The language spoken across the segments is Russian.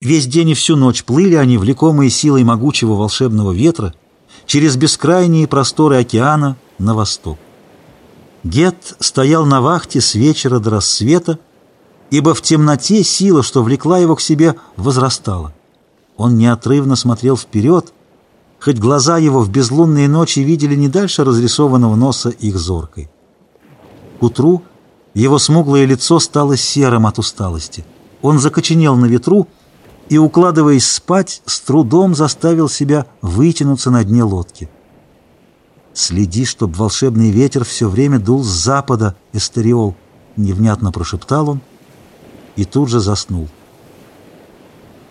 Весь день и всю ночь плыли они, влекомые силой могучего волшебного ветра, через бескрайние просторы океана на восток. Гет стоял на вахте с вечера до рассвета, ибо в темноте сила, что влекла его к себе, возрастала. Он неотрывно смотрел вперед, хоть глаза его в безлунные ночи видели не дальше разрисованного носа их зоркой. К утру его смуглое лицо стало серым от усталости. Он закоченел на ветру и, укладываясь спать, с трудом заставил себя вытянуться на дне лодки. «Следи, чтоб волшебный ветер все время дул с запада, Эстериол», — невнятно прошептал он и тут же заснул.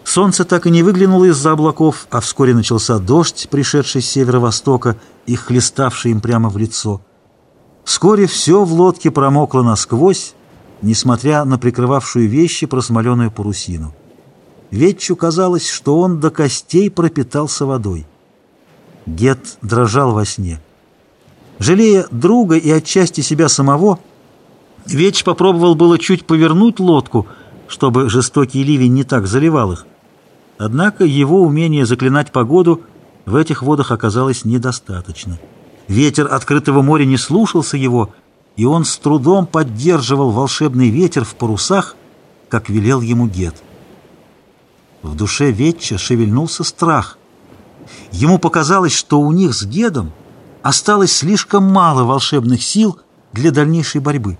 Солнце так и не выглянуло из-за облаков, а вскоре начался дождь, пришедший с северо-востока и хлеставший им прямо в лицо. Вскоре все в лодке промокло насквозь, несмотря на прикрывавшую вещи просмоленную парусину. Ветчу казалось, что он до костей пропитался водой. Гет дрожал во сне. Жалея друга и отчасти себя самого, Веч попробовал было чуть повернуть лодку, чтобы жестокий ливень не так заливал их. Однако его умение заклинать погоду в этих водах оказалось недостаточно. Ветер открытого моря не слушался его, и он с трудом поддерживал волшебный ветер в парусах, как велел ему Гет. В душе Ветча шевельнулся страх. Ему показалось, что у них с Гедом осталось слишком мало волшебных сил для дальнейшей борьбы.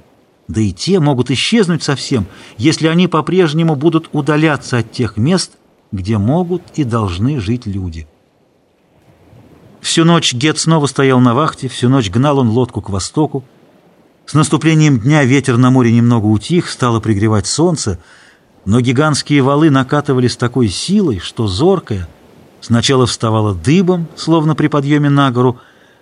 Да и те могут исчезнуть совсем, если они по-прежнему будут удаляться от тех мест, где могут и должны жить люди. Всю ночь Гет снова стоял на вахте, всю ночь гнал он лодку к востоку. С наступлением дня ветер на море немного утих, стало пригревать солнце — но гигантские валы накатывали с такой силой, что зоркая сначала вставала дыбом, словно при подъеме на гору,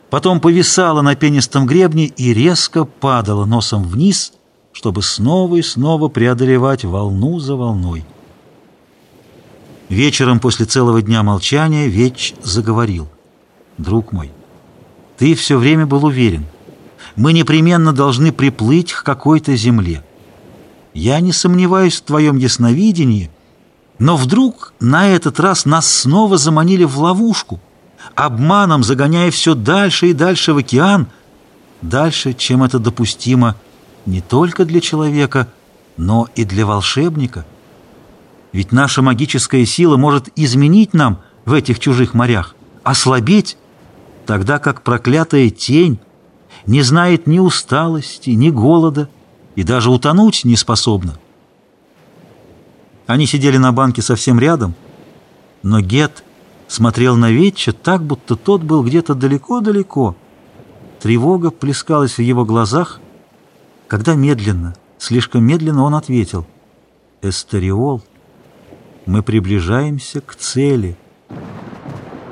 потом повисала на пенистом гребне и резко падала носом вниз, чтобы снова и снова преодолевать волну за волной. Вечером после целого дня молчания Веч заговорил. «Друг мой, ты все время был уверен, мы непременно должны приплыть к какой-то земле». Я не сомневаюсь в твоем ясновидении, но вдруг на этот раз нас снова заманили в ловушку, обманом загоняя все дальше и дальше в океан, дальше, чем это допустимо не только для человека, но и для волшебника. Ведь наша магическая сила может изменить нам в этих чужих морях, ослабеть, тогда как проклятая тень не знает ни усталости, ни голода, и даже утонуть не способна. Они сидели на банке совсем рядом, но Гет смотрел на Ветча так, будто тот был где-то далеко-далеко. Тревога плескалась в его глазах, когда медленно, слишком медленно он ответил «Эстериол, мы приближаемся к цели».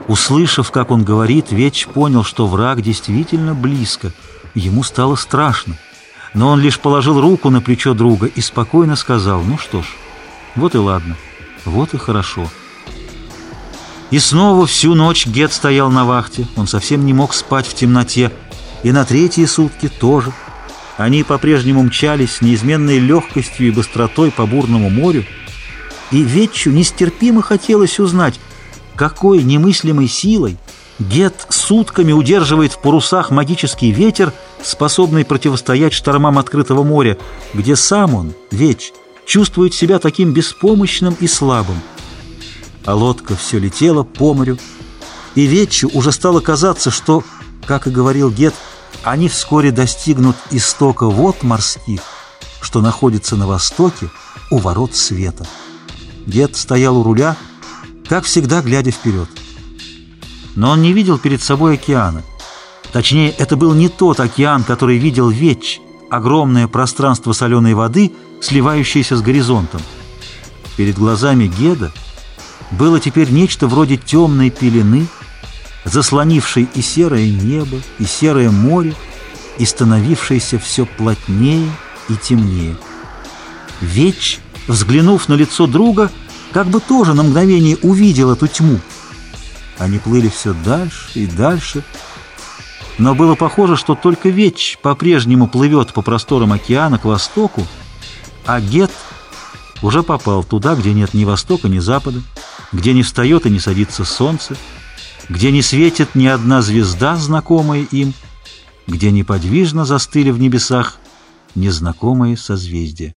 Услышав, как он говорит, Ветч понял, что враг действительно близко. Ему стало страшно но он лишь положил руку на плечо друга и спокойно сказал, ну что ж, вот и ладно, вот и хорошо. И снова всю ночь Гет стоял на вахте, он совсем не мог спать в темноте, и на третьи сутки тоже. Они по-прежнему мчались с неизменной легкостью и быстротой по бурному морю, и Ветчу нестерпимо хотелось узнать, какой немыслимой силой Гет сутками удерживает в парусах магический ветер, способный противостоять штормам открытого моря, где сам он, Веч, чувствует себя таким беспомощным и слабым. А лодка все летела по морю, и Вечу уже стало казаться, что, как и говорил Гет, они вскоре достигнут истока вод морских, что находится на востоке у ворот света. Гет стоял у руля, как всегда, глядя вперед но он не видел перед собой океана. Точнее, это был не тот океан, который видел Веч, огромное пространство соленой воды, сливающееся с горизонтом. Перед глазами Геда было теперь нечто вроде темной пелены, заслонившей и серое небо, и серое море, и становившееся все плотнее и темнее. Веч, взглянув на лицо друга, как бы тоже на мгновение увидел эту тьму — они плыли все дальше и дальше, но было похоже, что только Веч по-прежнему плывет по просторам океана к востоку, а Гет уже попал туда, где нет ни востока, ни запада, где не встает и не садится солнце, где не светит ни одна звезда, знакомая им, где неподвижно застыли в небесах незнакомые созвездия.